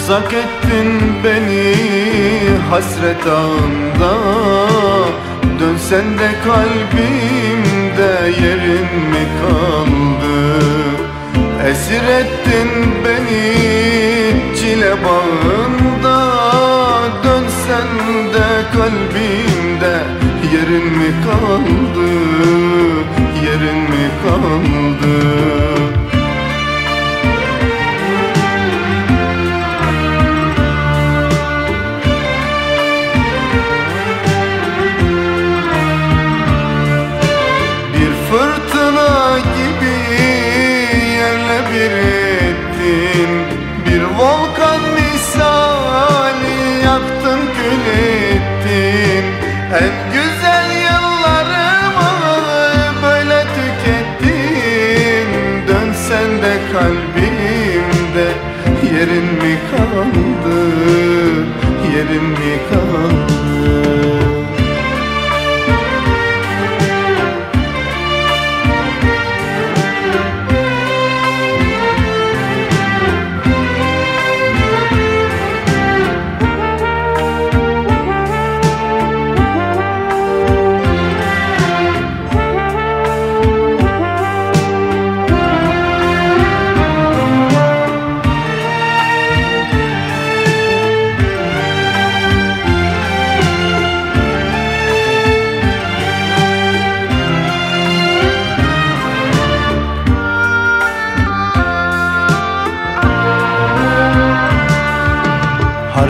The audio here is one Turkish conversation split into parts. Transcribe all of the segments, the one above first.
Uzak ettin beni hasret ağında Dönsen de kalbimde yerin mi kaldı? Esir ettin beni çile bağında. Dönsen de kalbimde yerin mi kaldı? Yerin mi kaldı kalbimde? Yerin mi kaldı? Yerin mi kaldı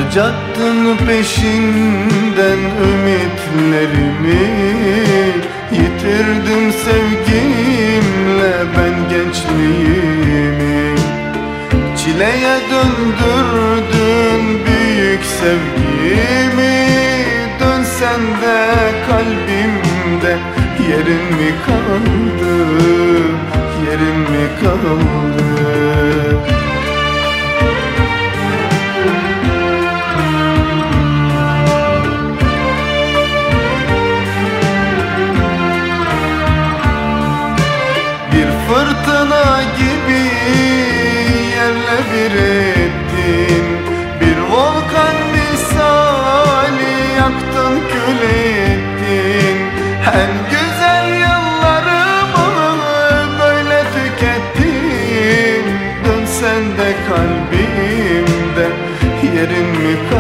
Harcattın peşinden ümitlerimi. Yitirdim sevgimle ben gençliğimi. Çileye döndürdün büyük sevgimi. Dönsen de kalbimde yerin mi kaldı? Yerin mi kaldı yerin mi